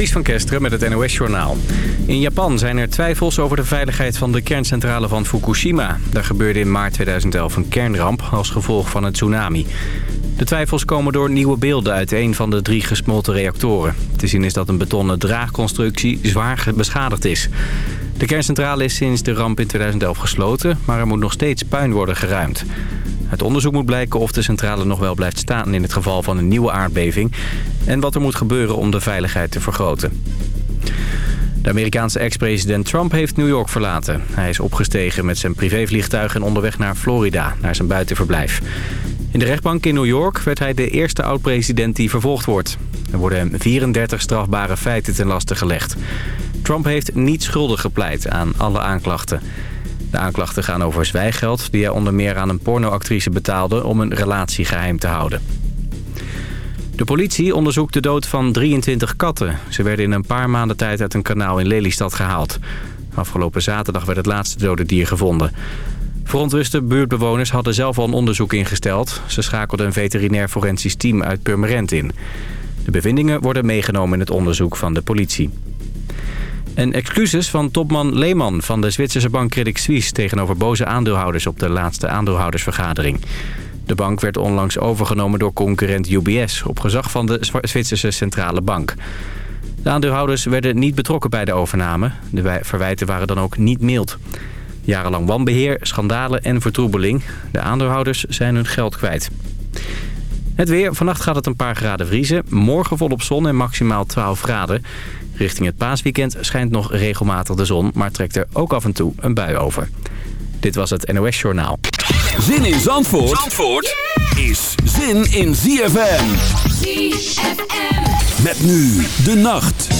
Ties van Kesteren met het NOS-journaal. In Japan zijn er twijfels over de veiligheid van de kerncentrale van Fukushima. Daar gebeurde in maart 2011 een kernramp als gevolg van een tsunami. De twijfels komen door nieuwe beelden uit een van de drie gesmolten reactoren. Te zien is dat een betonnen draagconstructie zwaar beschadigd is. De kerncentrale is sinds de ramp in 2011 gesloten, maar er moet nog steeds puin worden geruimd. Het onderzoek moet blijken of de centrale nog wel blijft staan in het geval van een nieuwe aardbeving... en wat er moet gebeuren om de veiligheid te vergroten. De Amerikaanse ex-president Trump heeft New York verlaten. Hij is opgestegen met zijn privévliegtuig en onderweg naar Florida, naar zijn buitenverblijf. In de rechtbank in New York werd hij de eerste oud-president die vervolgd wordt. Er worden hem 34 strafbare feiten ten laste gelegd. Trump heeft niet schuldig gepleit aan alle aanklachten. De aanklachten gaan over zwijgeld die hij onder meer aan een pornoactrice betaalde om een relatie geheim te houden. De politie onderzoekt de dood van 23 katten. Ze werden in een paar maanden tijd uit een kanaal in Lelystad gehaald. Afgelopen zaterdag werd het laatste dode dier gevonden. Verontruste buurtbewoners hadden zelf al een onderzoek ingesteld. Ze schakelden een veterinair forensisch team uit Purmerend in. De bevindingen worden meegenomen in het onderzoek van de politie. En excuses van topman Lehman van de Zwitserse bank Credit Suisse... tegenover boze aandeelhouders op de laatste aandeelhoudersvergadering. De bank werd onlangs overgenomen door concurrent UBS... op gezag van de Zwitserse Centrale Bank. De aandeelhouders werden niet betrokken bij de overname. De verwijten waren dan ook niet mild. Jarenlang wanbeheer, schandalen en vertroebeling. De aandeelhouders zijn hun geld kwijt. Het weer. Vannacht gaat het een paar graden vriezen. Morgen volop zon en maximaal 12 graden. Richting het paasweekend schijnt nog regelmatig de zon, maar trekt er ook af en toe een bui over. Dit was het NOS Journaal. Zin in Zandvoort, Zandvoort is zin in ZFM. ZFM. Met nu de nacht.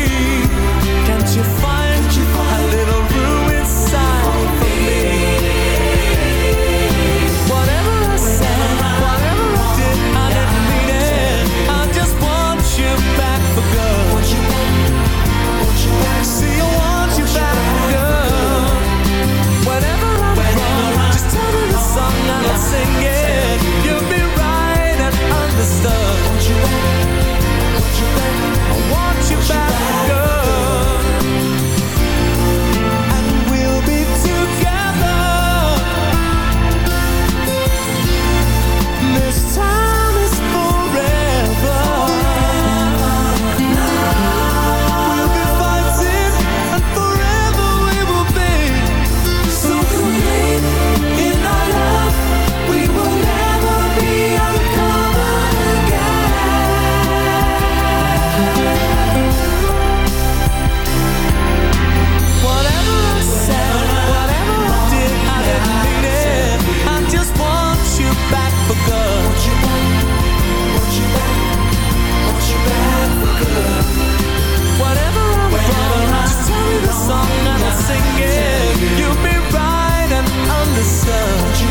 singing. You'll be right and understood.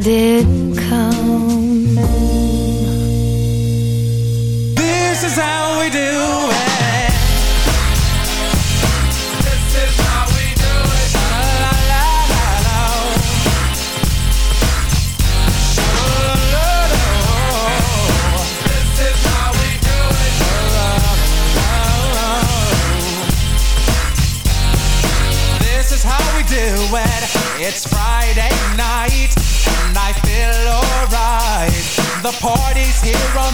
didn't come.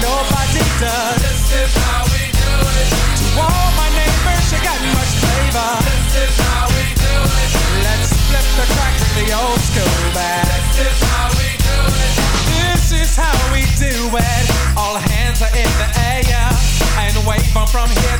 nobody does.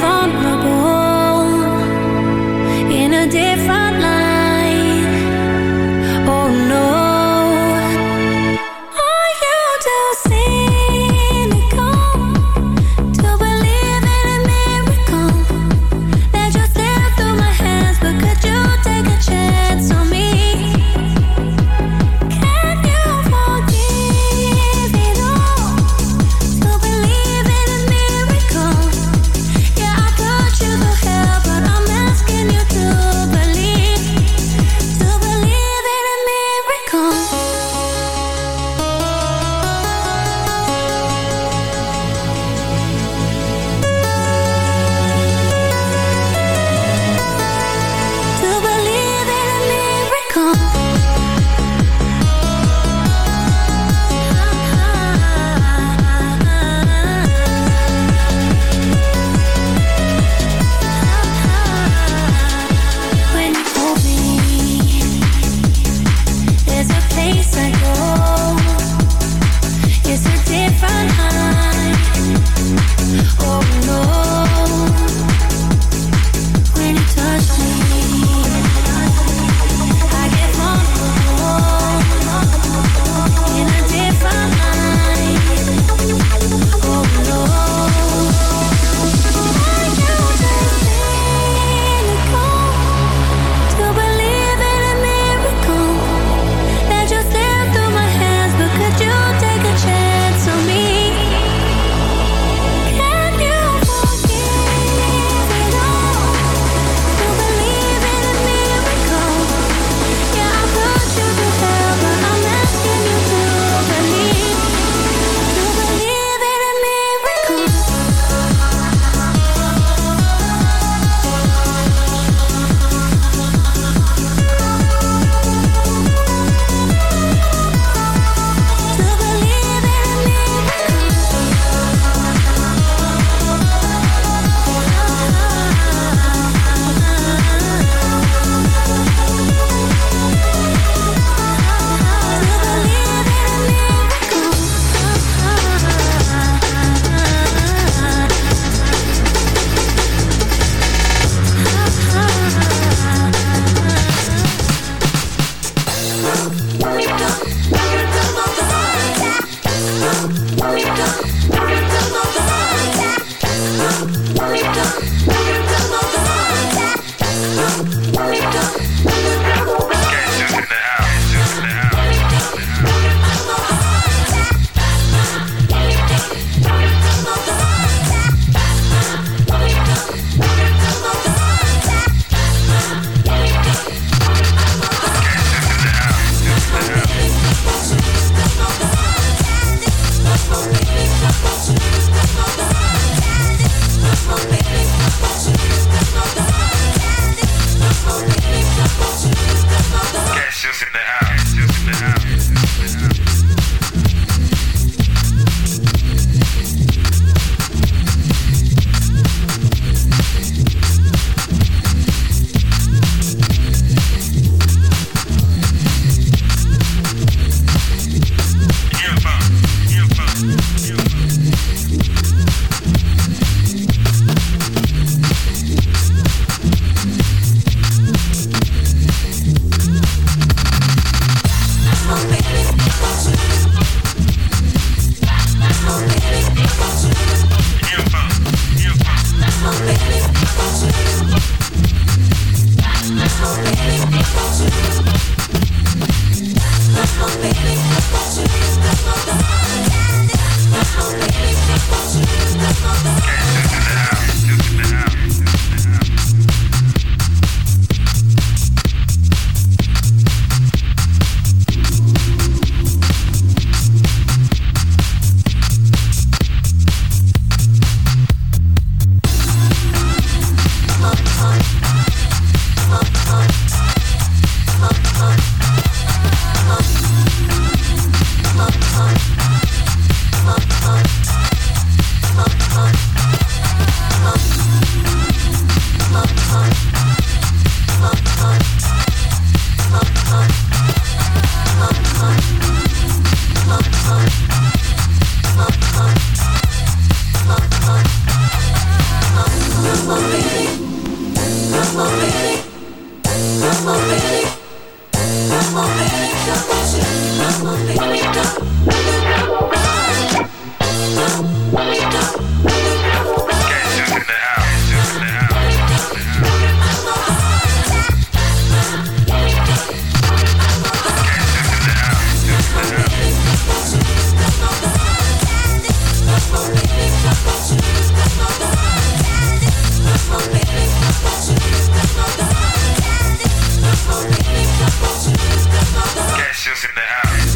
live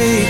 take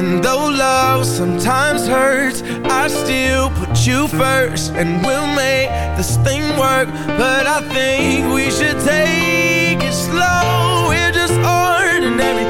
And though love sometimes hurts, I still put you first, and we'll make this thing work. But I think we should take it slow. We're just ordinary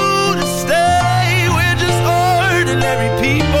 ordinary people.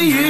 To you.